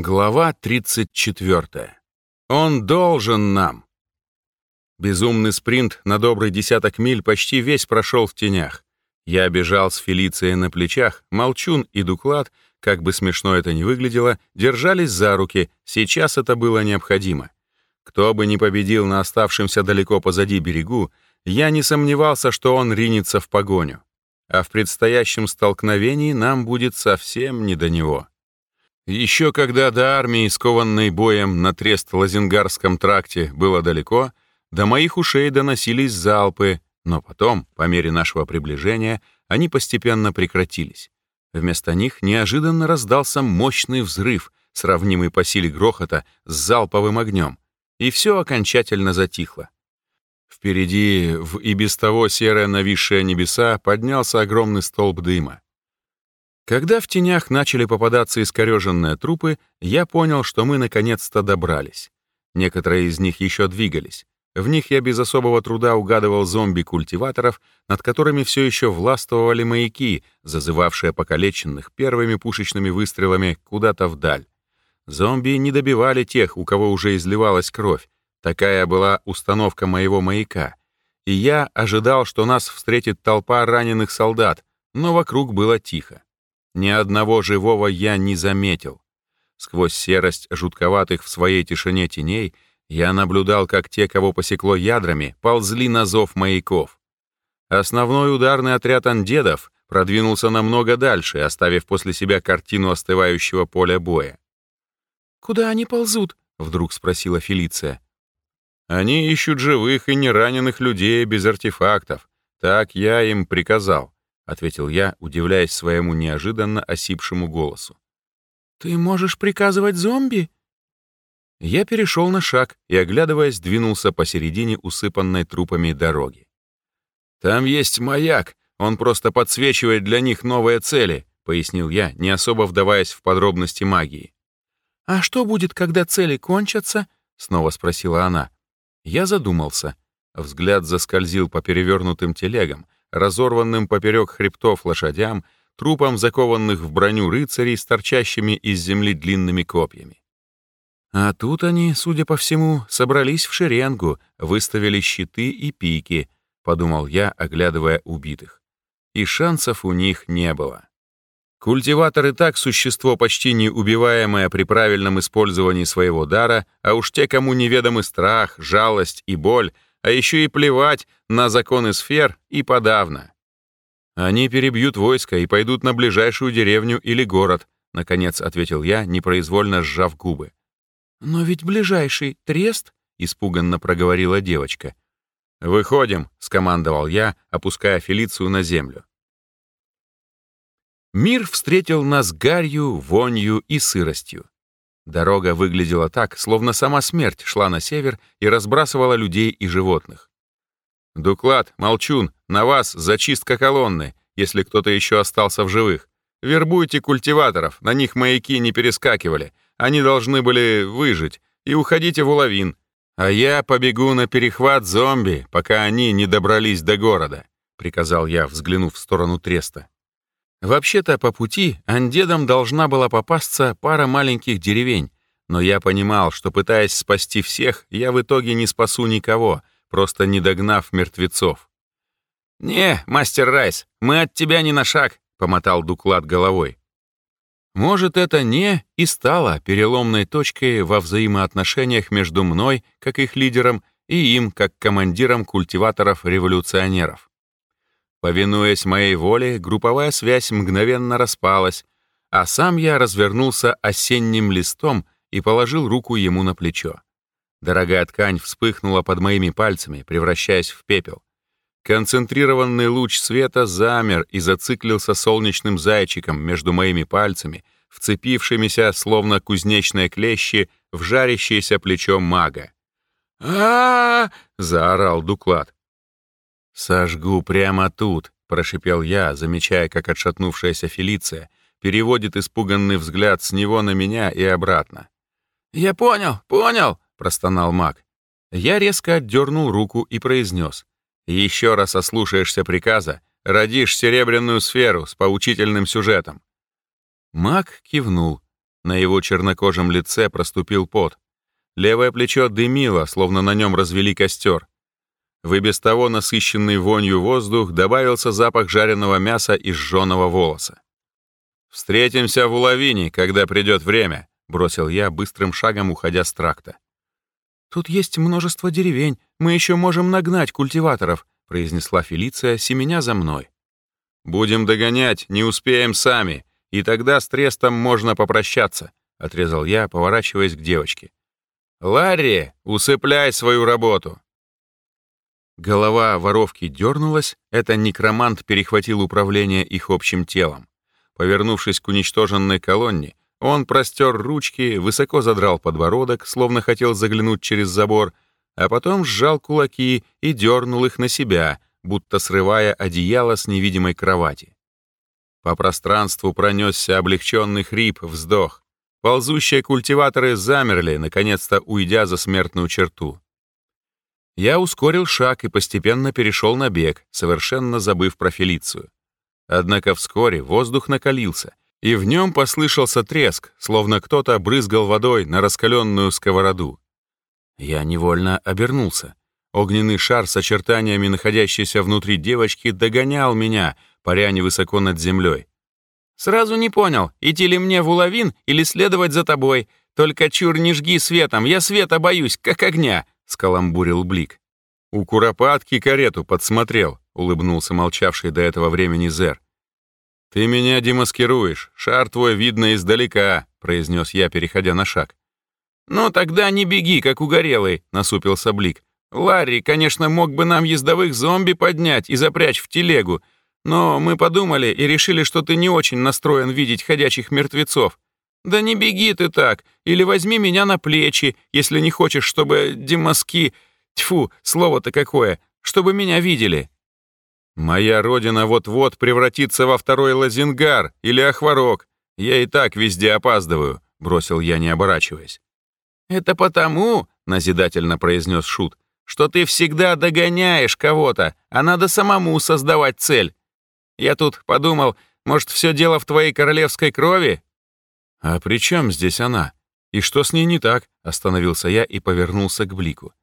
Глава 34. Он должен нам. Безумный спринт на добрый десяток миль почти весь прошел в тенях. Я бежал с Фелицией на плечах, Молчун и Дуклад, как бы смешно это ни выглядело, держались за руки, сейчас это было необходимо. Кто бы ни победил на оставшемся далеко позади берегу, я не сомневался, что он ринется в погоню. А в предстоящем столкновении нам будет совсем не до него. Еще когда до армии, скованной боем на Трест-Лазингарском тракте, было далеко, до моих ушей доносились залпы, но потом, по мере нашего приближения, они постепенно прекратились. Вместо них неожиданно раздался мощный взрыв, сравнимый по силе грохота с залповым огнем, и все окончательно затихло. Впереди, в и без того серое нависшее небеса, поднялся огромный столб дыма. Когда в тенях начали попадаться искореженные трупы, я понял, что мы наконец-то добрались. Некоторые из них еще двигались. В них я без особого труда угадывал зомби-культиваторов, над которыми все еще властвовали маяки, зазывавшие покалеченных первыми пушечными выстрелами куда-то вдаль. Зомби не добивали тех, у кого уже изливалась кровь. Такая была установка моего маяка. И я ожидал, что нас встретит толпа раненых солдат, но вокруг было тихо. Ни одного живого я не заметил. Сквозь серость жутковатых в своей тишине теней я наблюдал, как те, кого посекло ядрами, ползли на зов маяков. Основной ударный отряд андедов продвинулся намного дальше, оставив после себя картину остывающего поля боя. «Куда они ползут?» — вдруг спросила Фелиция. «Они ищут живых и нераненых людей без артефактов. Так я им приказал ответил я, удивляясь своему неожиданно осипшему голосу. Ты можешь приказывать зомби? Я перешел на шаг и, оглядываясь, двинулся посередине усыпанной трупами дороги. Там есть маяк, он просто подсвечивает для них новые цели, пояснил я, не особо вдаваясь в подробности магии. А что будет, когда цели кончатся? снова спросила она. Я задумался. Взгляд заскользил по перевернутым телегам, разорванным поперек хребтов лошадям, трупам закованных в броню рыцарей с торчащими из земли длинными копьями. А тут они, судя по всему, собрались в шеренгу, выставили щиты и пики, подумал я, оглядывая убитых. И шансов у них не было. Культиватор и так существо почти неубиваемое при правильном использовании своего дара, а уж те, кому неведомы страх, жалость и боль, а еще и плевать на законы сфер и подавно. Они перебьют войско и пойдут на ближайшую деревню или город, наконец ответил я, непроизвольно сжав губы. Но ведь ближайший трест, испуганно проговорила девочка. Выходим, скомандовал я, опуская Фелицию на землю. Мир встретил нас гарью, вонью и сыростью. Дорога выглядела так, словно сама смерть шла на север и разбрасывала людей и животных. «Дуклад, Молчун, на вас зачистка колонны, если кто-то еще остался в живых. Вербуйте культиваторов, на них маяки не перескакивали, они должны были выжить, и уходите в уловин. А я побегу на перехват зомби, пока они не добрались до города», — приказал я, взглянув в сторону Треста. Вообще-то по пути андедам должна была попасться пара маленьких деревень, но я понимал, что пытаясь спасти всех, я в итоге не спасу никого, просто не догнав мертвецов. «Не, мастер Райс, мы от тебя не на шаг», — помотал Дуклад головой. Может, это «не» и стало переломной точкой во взаимоотношениях между мной, как их лидером, и им, как командиром культиваторов-революционеров. Повинуясь моей воле, групповая связь мгновенно распалась, а сам я развернулся осенним листом и положил руку ему на плечо. Дорогая ткань вспыхнула под моими пальцами, превращаясь в пепел. Концентрированный луч света замер и зациклился солнечным зайчиком между моими пальцами, вцепившимися, словно кузнечные клещи, в жарящееся плечо мага. а, -а, -а заорал Дуклад. «Сожгу прямо тут», — прошипел я, замечая, как отшатнувшаяся Фелиция переводит испуганный взгляд с него на меня и обратно. «Я понял, понял», — простонал маг. Я резко отдернул руку и произнес. «Еще раз ослушаешься приказа, родишь серебряную сферу с поучительным сюжетом». Маг кивнул. На его чернокожем лице проступил пот. Левое плечо дымило, словно на нем развели костер. В и без того насыщенный вонью воздух добавился запах жареного мяса и сжёного волоса. «Встретимся в уловине, когда придет время», — бросил я, быстрым шагом уходя с тракта. «Тут есть множество деревень, мы еще можем нагнать культиваторов», — произнесла Фелиция, семеня за мной. «Будем догонять, не успеем сами, и тогда с Трестом можно попрощаться», — отрезал я, поворачиваясь к девочке. «Ларри, усыпляй свою работу!» Голова воровки дернулась, это некромант перехватил управление их общим телом. Повернувшись к уничтоженной колонне, он простер ручки, высоко задрал подбородок, словно хотел заглянуть через забор, а потом сжал кулаки и дернул их на себя, будто срывая одеяло с невидимой кровати. По пространству пронесся облегченный хрип, вздох. Ползущие культиваторы замерли, наконец-то уйдя за смертную черту. Я ускорил шаг и постепенно перешел на бег, совершенно забыв про Фелицию. Однако вскоре воздух накалился, и в нем послышался треск, словно кто-то брызгал водой на раскаленную сковороду. Я невольно обернулся. Огненный шар с очертаниями находящейся внутри девочки догонял меня, паря невысоко над землей. «Сразу не понял, идти ли мне в уловин или следовать за тобой. Только чур не жги светом, я света боюсь, как огня», — скаламбурил Блик. «У Куропатки карету подсмотрел», — улыбнулся молчавший до этого времени Зер. «Ты меня демаскируешь, шар твой видно издалека», — произнес я, переходя на шаг. «Ну тогда не беги, как угорелый», — насупился Блик. «Ларри, конечно, мог бы нам ездовых зомби поднять и запрячь в телегу, но мы подумали и решили, что ты не очень настроен видеть ходячих мертвецов. Да не беги ты так, или возьми меня на плечи, если не хочешь, чтобы демаски... Тьфу, слово-то какое, чтобы меня видели». Моя родина вот-вот превратится во второй Лазингар или Ахварок. Я и так везде опаздываю», — бросил я, не оборачиваясь. «Это потому», — назидательно произнес Шут, «что ты всегда догоняешь кого-то, а надо самому создавать цель. Я тут подумал, может, все дело в твоей королевской крови?» «А при чем здесь она? И что с ней не так?» — остановился я и повернулся к Блику.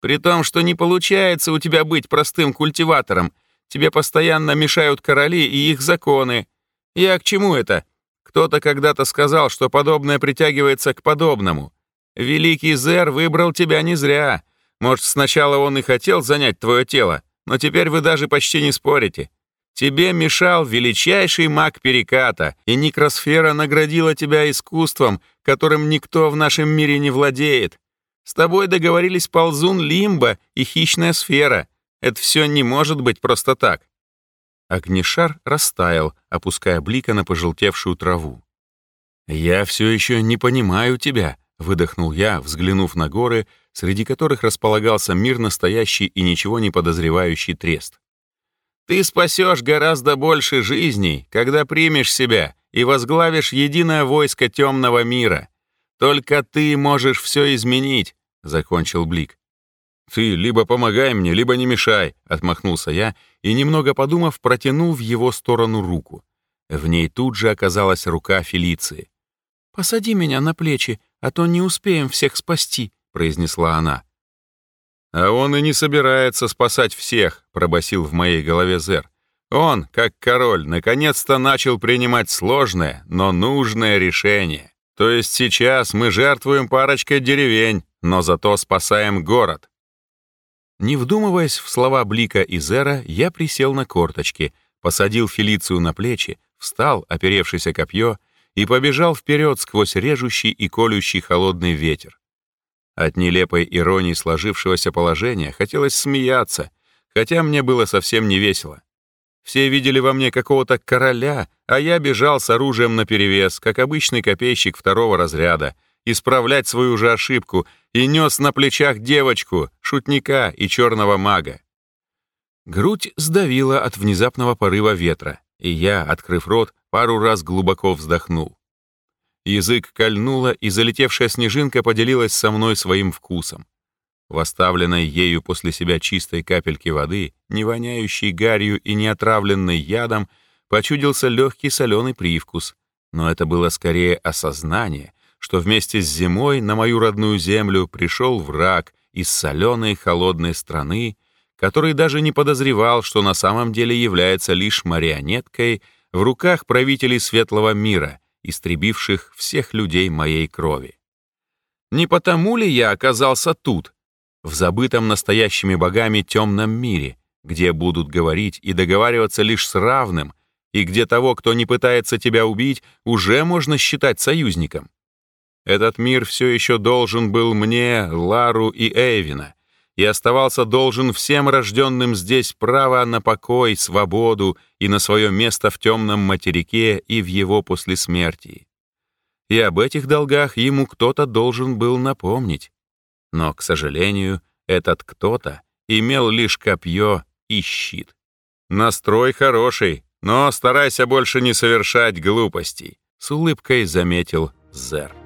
«При том, что не получается у тебя быть простым культиватором, Тебе постоянно мешают короли и их законы. Я к чему это? Кто-то когда-то сказал, что подобное притягивается к подобному. Великий Зер выбрал тебя не зря. Может, сначала он и хотел занять твое тело, но теперь вы даже почти не спорите. Тебе мешал величайший маг Переката, и Никросфера наградила тебя искусством, которым никто в нашем мире не владеет. С тобой договорились ползун Лимба и хищная сфера — это все не может быть просто так. Огнешар растаял, опуская блика на пожелтевшую траву. «Я все еще не понимаю тебя», — выдохнул я, взглянув на горы, среди которых располагался мир настоящий и ничего не подозревающий трест. «Ты спасешь гораздо больше жизней, когда примешь себя и возглавишь единое войско темного мира. Только ты можешь все изменить», — закончил Блик. «Ты либо помогай мне, либо не мешай», — отмахнулся я и, немного подумав, протянул в его сторону руку. В ней тут же оказалась рука Фелиции. «Посади меня на плечи, а то не успеем всех спасти», — произнесла она. «А он и не собирается спасать всех», — пробасил в моей голове Зер. «Он, как король, наконец-то начал принимать сложное, но нужное решение. То есть сейчас мы жертвуем парочкой деревень, но зато спасаем город. Не вдумываясь в слова Блика и Зера, я присел на корточки, посадил Фелицию на плечи, встал, оперевшись о копье, и побежал вперед сквозь режущий и колющий холодный ветер. От нелепой иронии сложившегося положения хотелось смеяться, хотя мне было совсем не весело. Все видели во мне какого-то короля, а я бежал с оружием наперевес, как обычный копейщик второго разряда, исправлять свою же ошибку и нес на плечах девочку, шутника и черного мага. Грудь сдавила от внезапного порыва ветра, и я, открыв рот, пару раз глубоко вздохнул. Язык кольнуло, и залетевшая снежинка поделилась со мной своим вкусом. В оставленной ею после себя чистой капельке воды, не воняющей гарью и не отравленной ядом, почудился легкий соленый привкус, Но это было скорее осознание, что вместе с зимой на мою родную землю пришел враг из соленой холодной страны, который даже не подозревал, что на самом деле является лишь марионеткой в руках правителей светлого мира, истребивших всех людей моей крови. Не потому ли я оказался тут, в забытом настоящими богами темном мире, где будут говорить и договариваться лишь с равным, и где того, кто не пытается тебя убить, уже можно считать союзником? Этот мир все еще должен был мне, Лару и Эйвина, и оставался должен всем рожденным здесь право на покой, свободу и на свое место в темном материке и в его послесмертии. И об этих долгах ему кто-то должен был напомнить. Но, к сожалению, этот кто-то имел лишь копье и щит. «Настрой хороший, но старайся больше не совершать глупостей», — с улыбкой заметил Зер.